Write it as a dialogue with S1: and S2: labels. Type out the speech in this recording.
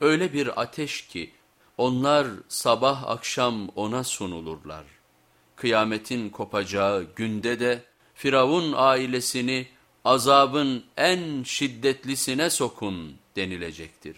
S1: Öyle bir ateş ki onlar sabah akşam ona sunulurlar. Kıyametin kopacağı günde de Firavun ailesini azabın en şiddetlisine sokun denilecektir.